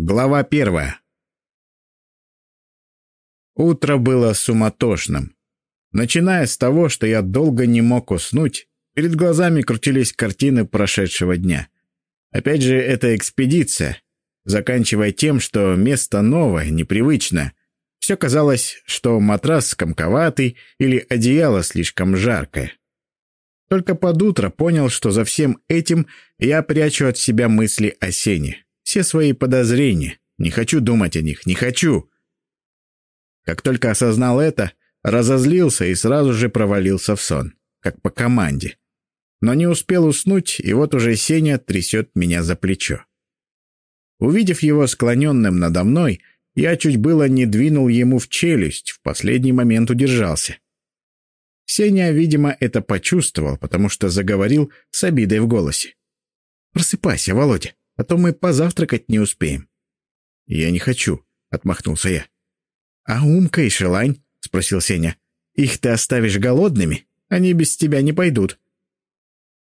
Глава первая. Утро было суматошным. Начиная с того, что я долго не мог уснуть, перед глазами крутились картины прошедшего дня. Опять же, это экспедиция, заканчивая тем, что место новое, непривычное. Все казалось, что матрас комковатый или одеяло слишком жаркое. Только под утро понял, что за всем этим я прячу от себя мысли о сене все свои подозрения. Не хочу думать о них, не хочу. Как только осознал это, разозлился и сразу же провалился в сон, как по команде. Но не успел уснуть, и вот уже Сеня трясет меня за плечо. Увидев его склоненным надо мной, я чуть было не двинул ему в челюсть, в последний момент удержался. Сеня, видимо, это почувствовал, потому что заговорил с обидой в голосе. «Просыпайся, Володя а то мы позавтракать не успеем». «Я не хочу», — отмахнулся я. «А Умка и Шелань?» — спросил Сеня. «Их ты оставишь голодными? Они без тебя не пойдут».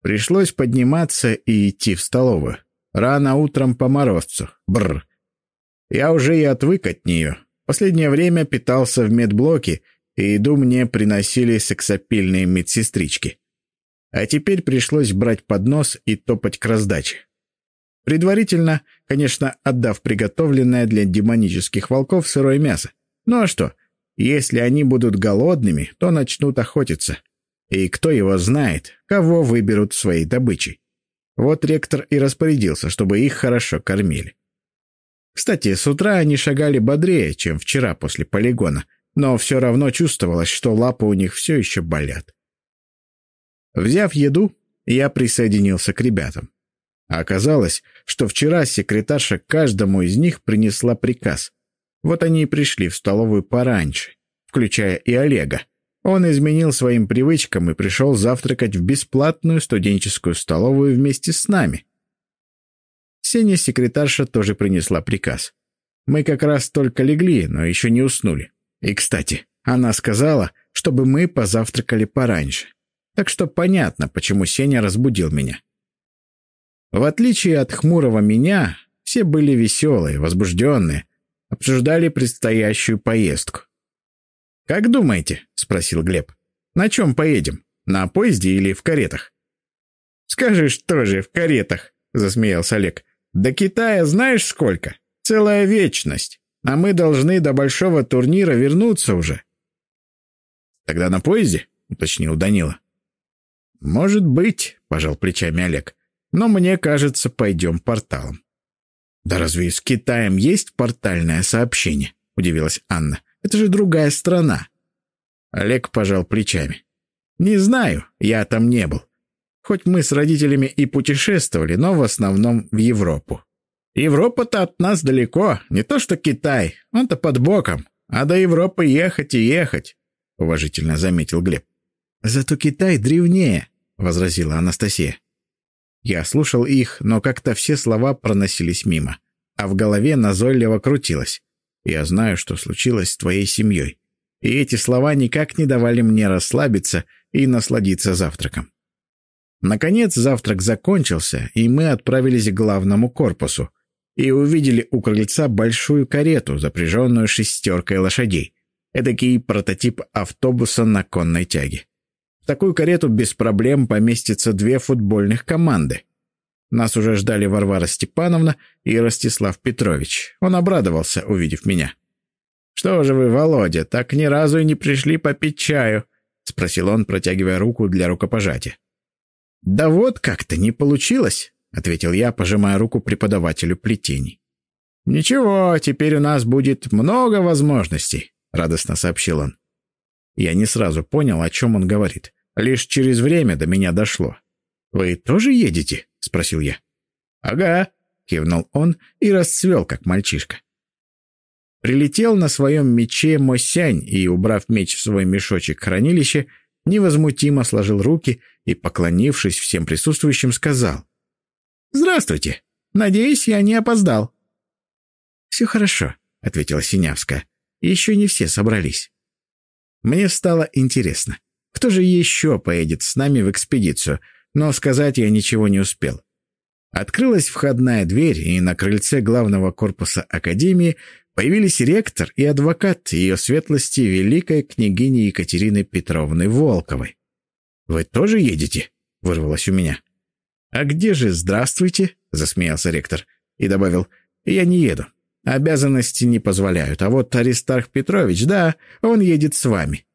Пришлось подниматься и идти в столовую. Рано утром по морозцу. Бррр. Я уже и отвык от нее. Последнее время питался в медблоке, и еду мне приносили сексапильные медсестрички. А теперь пришлось брать поднос и топать к раздаче. Предварительно, конечно, отдав приготовленное для демонических волков сырое мясо. Ну а что? Если они будут голодными, то начнут охотиться. И кто его знает, кого выберут своей добычей. Вот ректор и распорядился, чтобы их хорошо кормили. Кстати, с утра они шагали бодрее, чем вчера после полигона, но все равно чувствовалось, что лапы у них все еще болят. Взяв еду, я присоединился к ребятам. А оказалось, что вчера секретарша каждому из них принесла приказ. Вот они и пришли в столовую пораньше, включая и Олега. Он изменил своим привычкам и пришел завтракать в бесплатную студенческую столовую вместе с нами. Сеня секретарша тоже принесла приказ. Мы как раз только легли, но еще не уснули. И, кстати, она сказала, чтобы мы позавтракали пораньше. Так что понятно, почему Сеня разбудил меня. В отличие от хмурого меня, все были веселые, возбужденные, обсуждали предстоящую поездку. «Как думаете?» — спросил Глеб. «На чем поедем? На поезде или в каретах?» «Скажешь тоже, в каретах», — засмеялся Олег. «До Китая знаешь сколько? Целая вечность. А мы должны до большого турнира вернуться уже». «Тогда на поезде?» — уточнил Данила. «Может быть», — пожал плечами Олег. Но мне кажется, пойдем порталом. «Да разве с Китаем есть портальное сообщение?» — удивилась Анна. «Это же другая страна». Олег пожал плечами. «Не знаю, я там не был. Хоть мы с родителями и путешествовали, но в основном в Европу. Европа-то от нас далеко, не то что Китай, он-то под боком, а до Европы ехать и ехать», — уважительно заметил Глеб. «Зато Китай древнее», — возразила Анастасия. Я слушал их, но как-то все слова проносились мимо, а в голове назойливо крутилось. «Я знаю, что случилось с твоей семьей». И эти слова никак не давали мне расслабиться и насладиться завтраком. Наконец завтрак закончился, и мы отправились к главному корпусу и увидели у крыльца большую карету, запряженную шестеркой лошадей. Эдакий прототип автобуса на конной тяге. В такую карету без проблем поместится две футбольных команды. Нас уже ждали Варвара Степановна и Ростислав Петрович. Он обрадовался, увидев меня. «Что же вы, Володя, так ни разу и не пришли попить чаю?» — спросил он, протягивая руку для рукопожатия. «Да вот как-то не получилось», — ответил я, пожимая руку преподавателю плетений. «Ничего, теперь у нас будет много возможностей», — радостно сообщил он. Я не сразу понял, о чем он говорит. Лишь через время до меня дошло. «Вы тоже едете?» — спросил я. «Ага», — кивнул он и расцвел, как мальчишка. Прилетел на своем мече Мосянь и, убрав меч в свой мешочек хранилища, невозмутимо сложил руки и, поклонившись всем присутствующим, сказал. «Здравствуйте. Надеюсь, я не опоздал». «Все хорошо», — ответила Синявская. «Еще не все собрались». Мне стало интересно, кто же еще поедет с нами в экспедицию, но сказать я ничего не успел. Открылась входная дверь, и на крыльце главного корпуса Академии появились ректор и адвокат ее светлости великой княгини Екатерины Петровны Волковой. «Вы тоже едете?» — вырвалось у меня. «А где же «здравствуйте»?» — засмеялся ректор и добавил. «Я не еду. Обязанности не позволяют. А вот Аристарх Петрович, да, он едет с вами».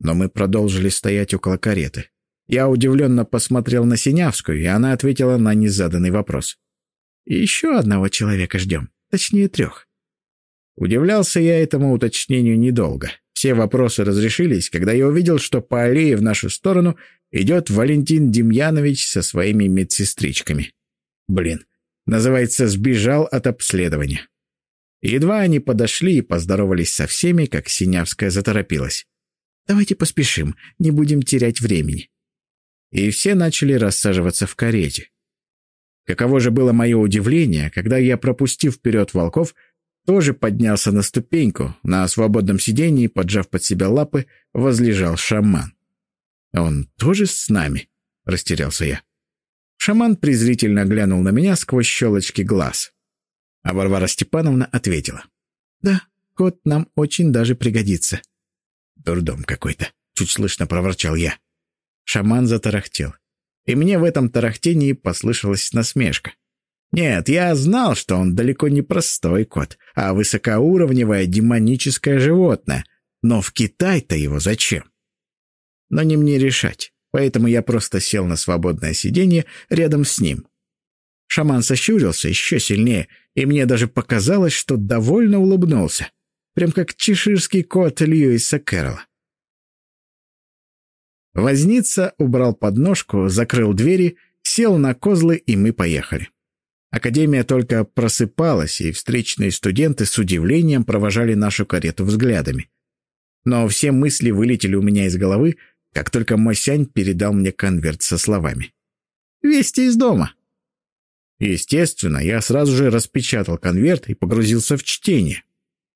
Но мы продолжили стоять около кареты. Я удивленно посмотрел на Синявскую, и она ответила на незаданный вопрос. «Еще одного человека ждем, точнее трех». Удивлялся я этому уточнению недолго. Все вопросы разрешились, когда я увидел, что по аллее в нашу сторону идет Валентин Демьянович со своими медсестричками. Блин, называется «сбежал от обследования». Едва они подошли и поздоровались со всеми, как Синявская заторопилась. «Давайте поспешим, не будем терять времени» и все начали рассаживаться в карете. Каково же было мое удивление, когда я, пропустив вперед волков, тоже поднялся на ступеньку, на свободном сидении, поджав под себя лапы, возлежал шаман. «Он тоже с нами?» — растерялся я. Шаман презрительно глянул на меня сквозь щелочки глаз. А Варвара Степановна ответила. «Да, кот нам очень даже пригодится». «Дурдом какой-то», — чуть слышно проворчал я. Шаман затарахтел. И мне в этом тарахтении послышалась насмешка. Нет, я знал, что он далеко не простой кот, а высокоуровневое демоническое животное. Но в Китай-то его зачем? Но не мне решать, поэтому я просто сел на свободное сиденье рядом с ним. Шаман сощурился еще сильнее, и мне даже показалось, что довольно улыбнулся. Прям как чеширский кот Льюиса Кэрролла. Возница убрал подножку, закрыл двери, сел на козлы, и мы поехали. Академия только просыпалась, и встречные студенты с удивлением провожали нашу карету взглядами. Но все мысли вылетели у меня из головы, как только Мосянь передал мне конверт со словами. «Вести из дома». Естественно, я сразу же распечатал конверт и погрузился в чтение.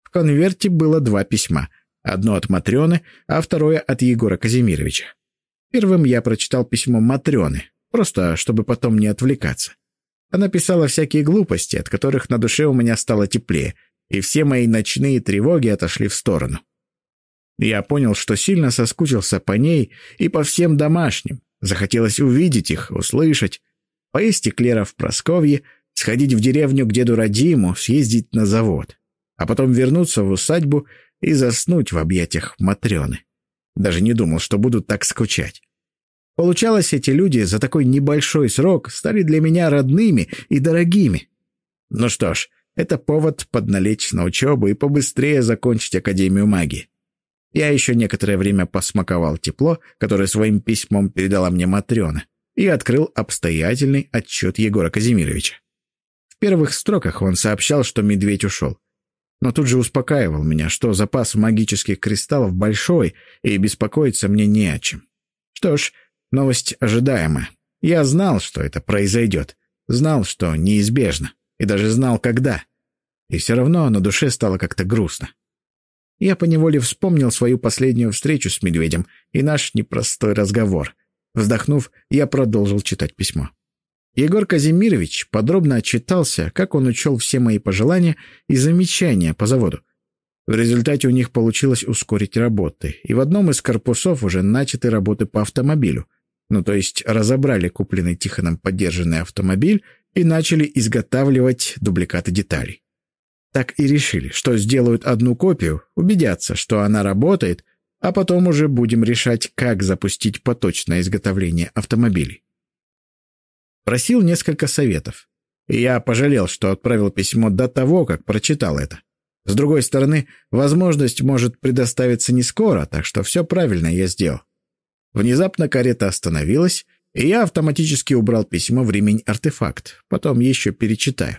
В конверте было два письма. Одно от Матрёны, а второе от Егора Казимировича. Первым я прочитал письмо Матрёны, просто чтобы потом не отвлекаться. Она писала всякие глупости, от которых на душе у меня стало теплее, и все мои ночные тревоги отошли в сторону. Я понял, что сильно соскучился по ней и по всем домашним. Захотелось увидеть их, услышать, поесть эклеров в Просковье, сходить в деревню к деду Радиму, съездить на завод, а потом вернуться в усадьбу и заснуть в объятиях Матрёны. Даже не думал, что буду так скучать. Получалось, эти люди за такой небольшой срок стали для меня родными и дорогими. Ну что ж, это повод подналечь на учебу и побыстрее закончить Академию магии. Я еще некоторое время посмаковал тепло, которое своим письмом передала мне Матрена, и открыл обстоятельный отчет Егора Казимировича. В первых строках он сообщал, что медведь ушел но тут же успокаивал меня, что запас магических кристаллов большой, и беспокоиться мне не о чем. Что ж, новость ожидаемая. Я знал, что это произойдет, знал, что неизбежно, и даже знал, когда. И все равно на душе стало как-то грустно. Я поневоле вспомнил свою последнюю встречу с медведем и наш непростой разговор. Вздохнув, я продолжил читать письмо. Егор Казимирович подробно отчитался, как он учел все мои пожелания и замечания по заводу. В результате у них получилось ускорить работы, и в одном из корпусов уже начаты работы по автомобилю. Ну, то есть разобрали купленный Тихоном поддержанный автомобиль и начали изготавливать дубликаты деталей. Так и решили, что сделают одну копию, убедятся, что она работает, а потом уже будем решать, как запустить поточное изготовление автомобилей. Просил несколько советов. И я пожалел, что отправил письмо до того, как прочитал это. С другой стороны, возможность может предоставиться не скоро, так что все правильно я сделал. Внезапно карета остановилась, и я автоматически убрал письмо в ремень-артефакт. Потом еще перечитаю.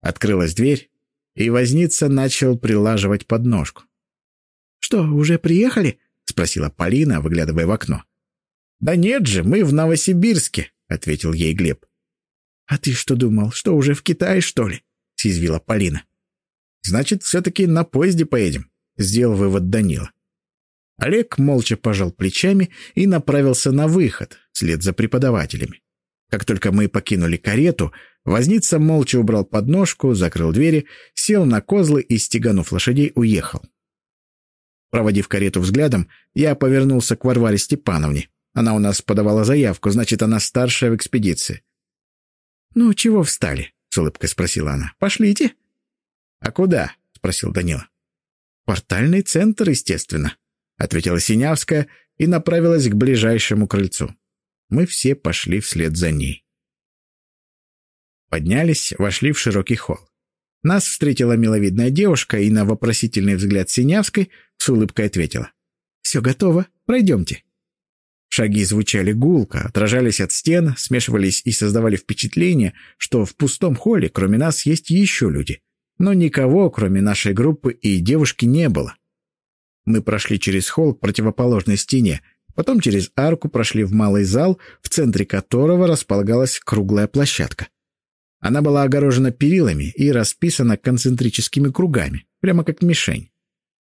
Открылась дверь, и возница начал прилаживать подножку. «Что, уже приехали?» — спросила Полина, выглядывая в окно. «Да нет же, мы в Новосибирске», — ответил ей Глеб. «А ты что думал, что уже в Китае, что ли?» — съязвила Полина. «Значит, все-таки на поезде поедем», — сделал вывод Данила. Олег молча пожал плечами и направился на выход, вслед за преподавателями. Как только мы покинули карету, возница молча убрал подножку, закрыл двери, сел на козлы и, стеганув лошадей, уехал. Проводив карету взглядом, я повернулся к Варваре Степановне. Она у нас подавала заявку, значит, она старшая в экспедиции. «Ну, чего встали?» — с улыбкой спросила она. «Пошлите». «А куда?» — спросил Данила. «Портальный центр, естественно», — ответила Синявская и направилась к ближайшему крыльцу. Мы все пошли вслед за ней. Поднялись, вошли в широкий холл. Нас встретила миловидная девушка и на вопросительный взгляд Синявской с улыбкой ответила. «Все готово, пройдемте». Шаги звучали гулко, отражались от стен, смешивались и создавали впечатление, что в пустом холле кроме нас есть еще люди. Но никого, кроме нашей группы и девушки, не было. Мы прошли через холл к противоположной стене, потом через арку прошли в малый зал, в центре которого располагалась круглая площадка. Она была огорожена перилами и расписана концентрическими кругами, прямо как мишень.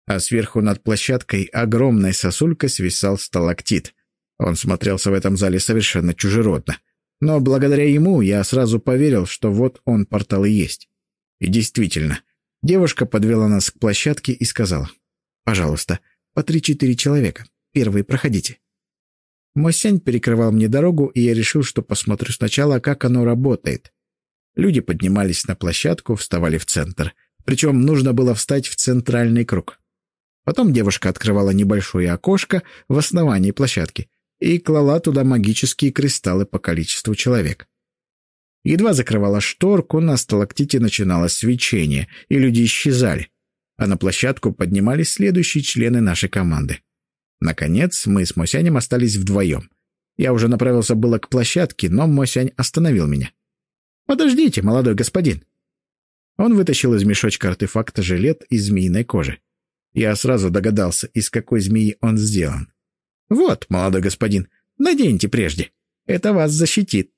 А сверху над площадкой огромной сосулькой свисал сталактит. Он смотрелся в этом зале совершенно чужеродно. Но благодаря ему я сразу поверил, что вот он портал и есть. И действительно, девушка подвела нас к площадке и сказала, «Пожалуйста, по три-четыре человека. Первые проходите». Мосянь перекрывал мне дорогу, и я решил, что посмотрю сначала, как оно работает. Люди поднимались на площадку, вставали в центр. Причем нужно было встать в центральный круг. Потом девушка открывала небольшое окошко в основании площадки и клала туда магические кристаллы по количеству человек. Едва закрывала шторку, на сталактите начиналось свечение, и люди исчезали, а на площадку поднимались следующие члены нашей команды. Наконец, мы с Мосянем остались вдвоем. Я уже направился было к площадке, но Мосянь остановил меня. «Подождите, молодой господин!» Он вытащил из мешочка артефакта жилет из змеиной кожи. Я сразу догадался, из какой змеи он сделан. «Вот, молодой господин, наденьте прежде. Это вас защитит.